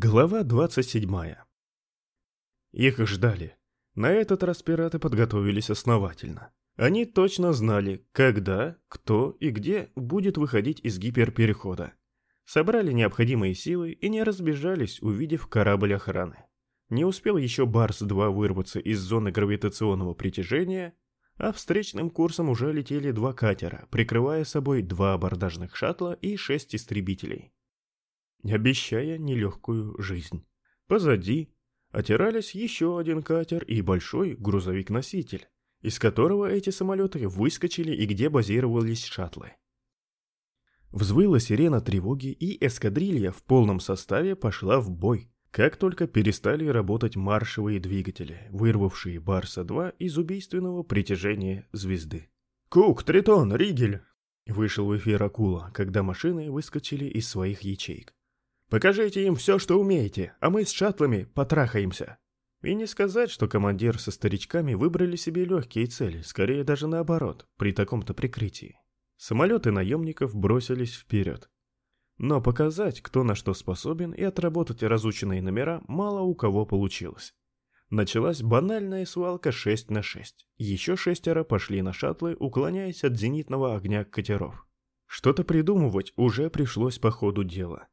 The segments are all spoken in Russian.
Глава 27. Их ждали. На этот раз пираты подготовились основательно. Они точно знали, когда, кто и где будет выходить из гиперперехода. Собрали необходимые силы и не разбежались, увидев корабль охраны. Не успел еще Барс-2 вырваться из зоны гравитационного притяжения, а встречным курсом уже летели два катера, прикрывая собой два абордажных шаттла и шесть истребителей обещая нелегкую жизнь. Позади отирались еще один катер и большой грузовик-носитель, из которого эти самолеты выскочили и где базировались шаттлы. Взвыла сирена тревоги, и эскадрилья в полном составе пошла в бой, как только перестали работать маршевые двигатели, вырвавшие Барса-2 из убийственного притяжения звезды. «Кук, Тритон, Ригель!» Вышел в эфир Акула, когда машины выскочили из своих ячеек. Покажите им все, что умеете, а мы с шаттлами потрахаемся». И не сказать, что командир со старичками выбрали себе легкие цели, скорее даже наоборот, при таком-то прикрытии. Самолеты наемников бросились вперед. Но показать, кто на что способен, и отработать разученные номера мало у кого получилось. Началась банальная свалка 6 на 6. Еще шестеро пошли на шаттлы, уклоняясь от зенитного огня катеров. Что-то придумывать уже пришлось по ходу дела.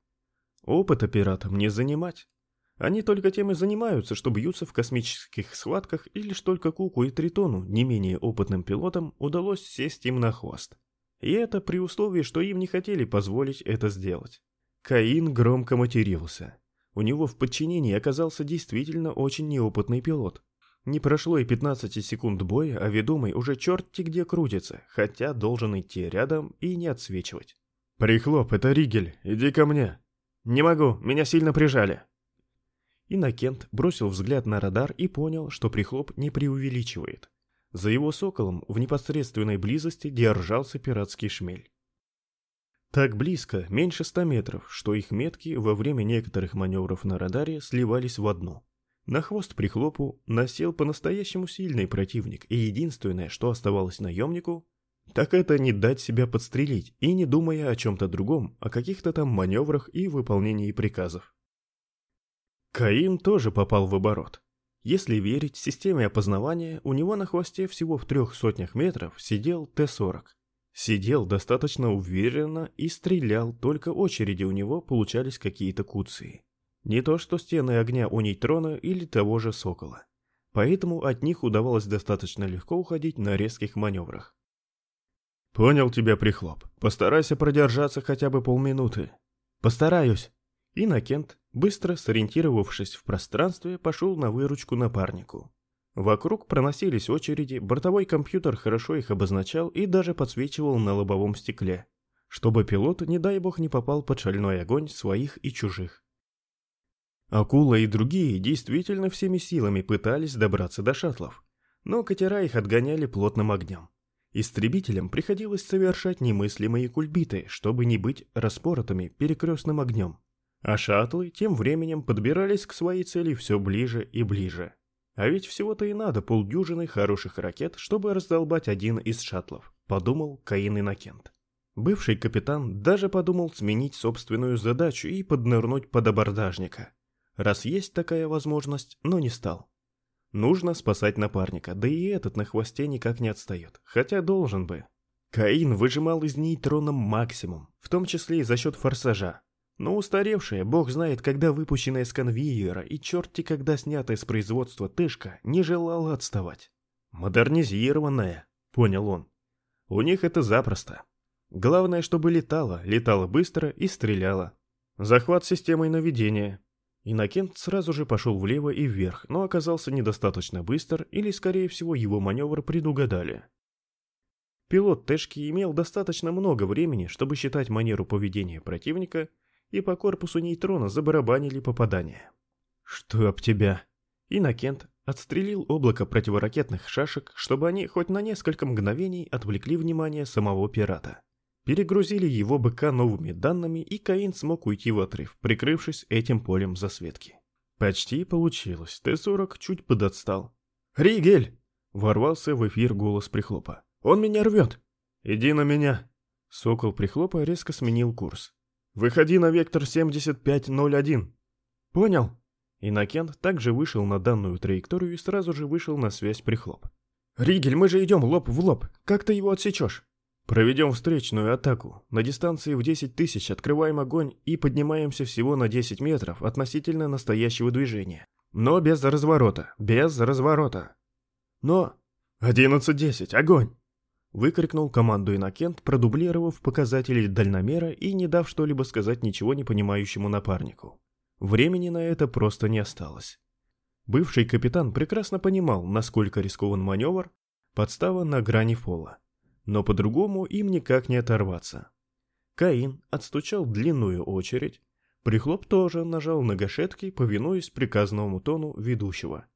Опыта пиратам не занимать. Они только тем и занимаются, что бьются в космических схватках, и лишь только Куку и Тритону, не менее опытным пилотам, удалось сесть им на хвост. И это при условии, что им не хотели позволить это сделать. Каин громко матерился. У него в подчинении оказался действительно очень неопытный пилот. Не прошло и 15 секунд боя, а ведомый уже черти где крутится, хотя должен идти рядом и не отсвечивать. «Прихлоп, это Ригель, иди ко мне!» «Не могу, меня сильно прижали». Иннокент бросил взгляд на радар и понял, что прихлоп не преувеличивает. За его соколом в непосредственной близости держался пиратский шмель. Так близко, меньше ста метров, что их метки во время некоторых маневров на радаре сливались в одну. На хвост прихлопу насел по-настоящему сильный противник, и единственное, что оставалось наемнику, так это не дать себя подстрелить и не думая о чем-то другом, о каких-то там маневрах и выполнении приказов. Каин тоже попал в оборот. Если верить системе опознавания, у него на хвосте всего в трех сотнях метров сидел Т-40. Сидел достаточно уверенно и стрелял, только очереди у него получались какие-то куции. Не то что стены огня у нейтрона или того же Сокола. Поэтому от них удавалось достаточно легко уходить на резких маневрах. «Понял тебя, прихлоп. Постарайся продержаться хотя бы полминуты». «Постараюсь». Иннокент, быстро сориентировавшись в пространстве, пошел на выручку напарнику. Вокруг проносились очереди, бортовой компьютер хорошо их обозначал и даже подсвечивал на лобовом стекле, чтобы пилот, не дай бог, не попал под шальной огонь своих и чужих. Акула и другие действительно всеми силами пытались добраться до шаттлов, но катера их отгоняли плотным огнем. Истребителям приходилось совершать немыслимые кульбиты, чтобы не быть распоротыми перекрестным огнем. А шаттлы тем временем подбирались к своей цели все ближе и ближе. А ведь всего-то и надо полдюжины хороших ракет, чтобы раздолбать один из шаттлов, подумал Каин Иннокент. Бывший капитан даже подумал сменить собственную задачу и поднырнуть под абордажника. Раз есть такая возможность, но не стал. Нужно спасать напарника, да и этот на хвосте никак не отстает, хотя должен бы. Каин выжимал из нейтрона максимум, в том числе и за счет форсажа. Но устаревшая, бог знает, когда выпущенная с конвейера и черти когда снятая с производства тышка, не желала отставать. Модернизированная, понял он. У них это запросто. Главное, чтобы летала, летала быстро и стреляла. Захват системой наведения, Иннокент сразу же пошел влево и вверх, но оказался недостаточно быстр, или, скорее всего, его маневр предугадали. Пилот Тэшки имел достаточно много времени, чтобы считать манеру поведения противника, и по корпусу нейтрона забарабанили попадания. «Чтоб тебя!» Иннокент отстрелил облако противоракетных шашек, чтобы они хоть на несколько мгновений отвлекли внимание самого пирата. Перегрузили его БК новыми данными, и Каин смог уйти в отрыв, прикрывшись этим полем засветки. Почти получилось. Т-40 чуть подотстал. «Ригель!» — ворвался в эфир голос Прихлопа. «Он меня рвет!» «Иди на меня!» Сокол Прихлопа резко сменил курс. «Выходи на вектор 7501!» Понял. Иннокент также вышел на данную траекторию и сразу же вышел на связь прихлоп. «Ригель, мы же идем лоб в лоб. Как ты его отсечешь?» «Проведем встречную атаку. На дистанции в 10 тысяч открываем огонь и поднимаемся всего на 10 метров относительно настоящего движения. Но без разворота. Без разворота. Но... 11-10, огонь!» Выкрикнул команду Иннокент, продублировав показатели дальномера и не дав что-либо сказать ничего не понимающему напарнику. Времени на это просто не осталось. Бывший капитан прекрасно понимал, насколько рискован маневр, подстава на грани фола. Но по-другому им никак не оторваться. Каин отстучал длинную очередь, Прихлоп тоже нажал на гашетки, повинуясь приказанному тону ведущего.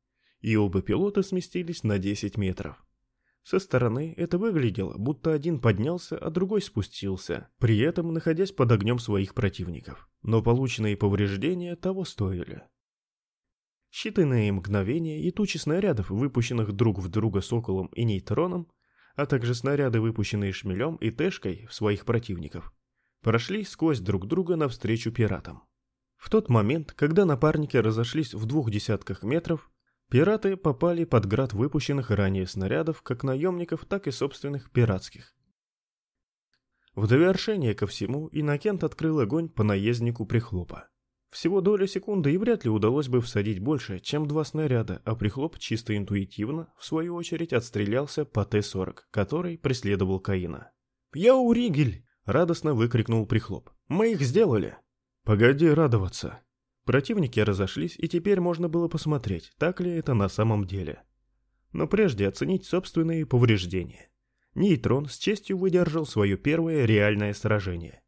И оба пилота сместились на 10 метров. Со стороны это выглядело, будто один поднялся, а другой спустился, при этом находясь под огнем своих противников. Но полученные повреждения того стоили. Считанные мгновения и тучи снарядов, выпущенных друг в друга соколом и нейтроном, а также снаряды, выпущенные шмелем и тэшкой в своих противников, прошли сквозь друг друга навстречу пиратам. В тот момент, когда напарники разошлись в двух десятках метров, пираты попали под град выпущенных ранее снарядов как наемников, так и собственных пиратских. В довершение ко всему Иннокент открыл огонь по наезднику прихлопа. Всего доля секунды и вряд ли удалось бы всадить больше, чем два снаряда, а прихлоп чисто интуитивно, в свою очередь, отстрелялся по Т-40, который преследовал Каина. «Йоу, Ригель!» Радостно выкрикнул Прихлоп. «Мы их сделали!» «Погоди радоваться!» Противники разошлись, и теперь можно было посмотреть, так ли это на самом деле. Но прежде оценить собственные повреждения. Нейтрон с честью выдержал свое первое реальное сражение.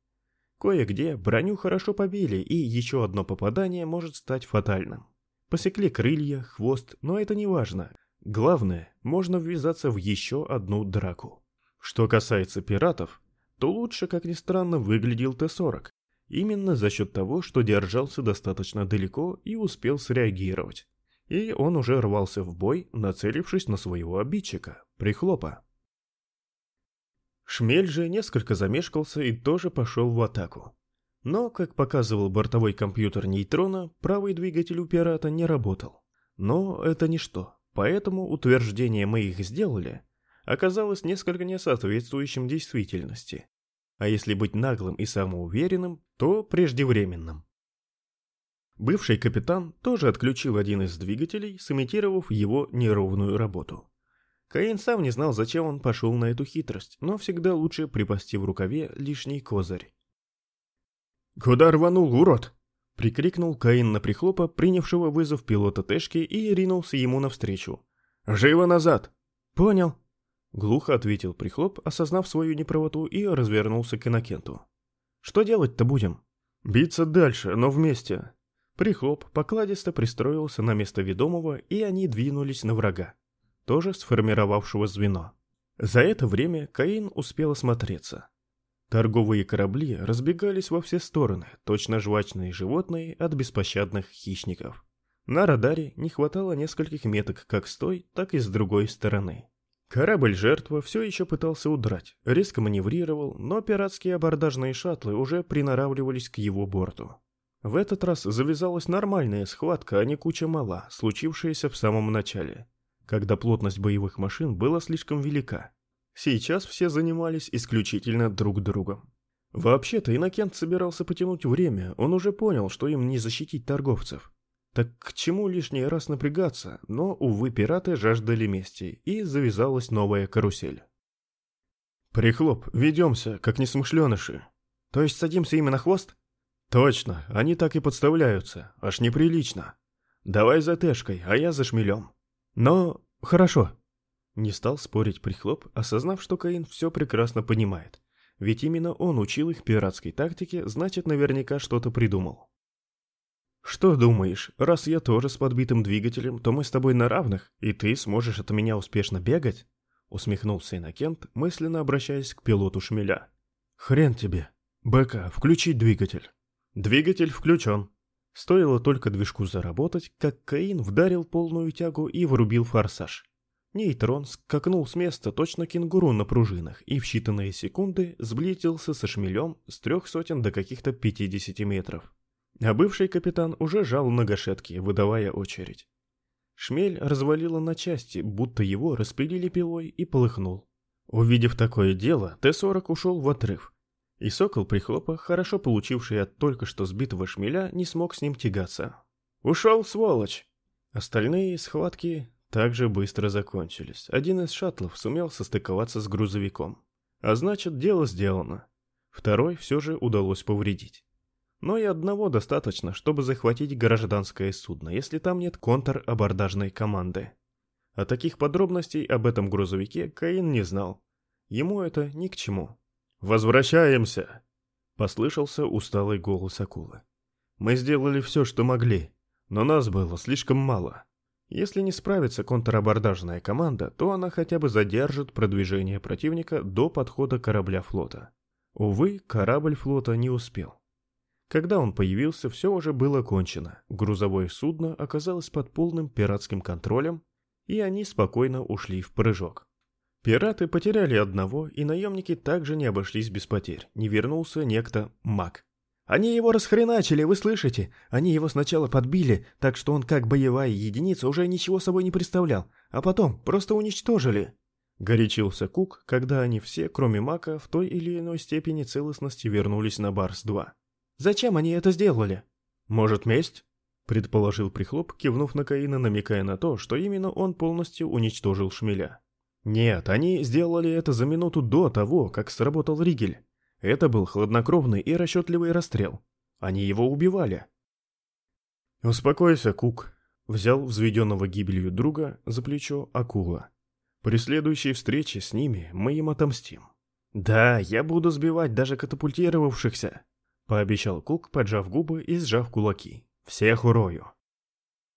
Кое-где броню хорошо побили, и еще одно попадание может стать фатальным. Посекли крылья, хвост, но это не важно. Главное, можно ввязаться в еще одну драку. Что касается пиратов, то лучше, как ни странно, выглядел Т-40. Именно за счет того, что держался достаточно далеко и успел среагировать. И он уже рвался в бой, нацелившись на своего обидчика, Прихлопа. Шмель же несколько замешкался и тоже пошел в атаку. Но, как показывал бортовой компьютер нейтрона, правый двигатель у пирата не работал. Но это ничто, поэтому утверждение «мы их сделали» оказалось несколько несоответствующим действительности. А если быть наглым и самоуверенным, то преждевременным. Бывший капитан тоже отключил один из двигателей, сымитировав его неровную работу. Каин сам не знал, зачем он пошел на эту хитрость, но всегда лучше припасти в рукаве лишний козырь. «Куда рванул, урод?» — прикрикнул Каин на прихлопа, принявшего вызов пилота Тэшки, и ринулся ему навстречу. «Живо назад!» «Понял», Глухо ответил Прихлоп, осознав свою неправоту, и развернулся к Иннокенту. «Что делать-то будем?» «Биться дальше, но вместе». Прихлоп покладисто пристроился на место ведомого, и они двинулись на врага, тоже сформировавшего звено. За это время Каин успел осмотреться. Торговые корабли разбегались во все стороны, точно жвачные животные от беспощадных хищников. На радаре не хватало нескольких меток как с той, так и с другой стороны. Корабль-жертва все еще пытался удрать, резко маневрировал, но пиратские абордажные шаттлы уже приноравливались к его борту. В этот раз завязалась нормальная схватка, а не куча мала, случившаяся в самом начале, когда плотность боевых машин была слишком велика. Сейчас все занимались исключительно друг другом. Вообще-то Иннокент собирался потянуть время, он уже понял, что им не защитить торговцев. Так к чему лишний раз напрягаться, но, увы, пираты жаждали мести, и завязалась новая карусель. «Прихлоп, ведемся, как несмышленыши. То есть садимся ими на хвост?» «Точно, они так и подставляются, аж неприлично. Давай за Тэшкой, а я за шмелем». «Но... хорошо». Не стал спорить Прихлоп, осознав, что Каин все прекрасно понимает. Ведь именно он учил их пиратской тактике, значит, наверняка что-то придумал. «Что думаешь, раз я тоже с подбитым двигателем, то мы с тобой на равных, и ты сможешь от меня успешно бегать?» Усмехнулся Иннокент, мысленно обращаясь к пилоту шмеля. «Хрен тебе. БК, включить двигатель». «Двигатель включен». Стоило только движку заработать, как Каин вдарил полную тягу и врубил форсаж. Нейтрон скакнул с места точно кенгуру на пружинах и в считанные секунды сблизился со шмелем с трех сотен до каких-то пятидесяти метров. А бывший капитан уже жал на гашетки, выдавая очередь. Шмель развалило на части, будто его распилили пилой и полыхнул. Увидев такое дело, Т-40 ушел в отрыв. И сокол прихлопа, хорошо получивший от только что сбитого шмеля, не смог с ним тягаться. «Ушел, сволочь!» Остальные схватки также быстро закончились. Один из шаттлов сумел состыковаться с грузовиком. А значит, дело сделано. Второй все же удалось повредить. Но и одного достаточно, чтобы захватить гражданское судно, если там нет контр-абордажной команды. А таких подробностей об этом грузовике Каин не знал. Ему это ни к чему. «Возвращаемся!» — послышался усталый голос акулы. «Мы сделали все, что могли, но нас было слишком мало. Если не справится контрабордажная команда, то она хотя бы задержит продвижение противника до подхода корабля флота. Увы, корабль флота не успел. Когда он появился, все уже было кончено. Грузовое судно оказалось под полным пиратским контролем, и они спокойно ушли в прыжок. Пираты потеряли одного, и наемники также не обошлись без потерь. Не вернулся некто Мак. «Они его расхреначили, вы слышите? Они его сначала подбили, так что он как боевая единица уже ничего собой не представлял, а потом просто уничтожили». Горячился Кук, когда они все, кроме Мака, в той или иной степени целостности вернулись на Барс-2. «Зачем они это сделали?» «Может, месть?» — предположил Прихлоп, кивнув на Каина, намекая на то, что именно он полностью уничтожил шмеля. «Нет, они сделали это за минуту до того, как сработал Ригель. Это был хладнокровный и расчетливый расстрел. Они его убивали». «Успокойся, Кук», — взял взведенного гибелью друга за плечо акула. При следующей встрече с ними мы им отомстим. Да, я буду сбивать даже катапультировавшихся, пообещал Кук, поджав губы и сжав кулаки. Всех урою.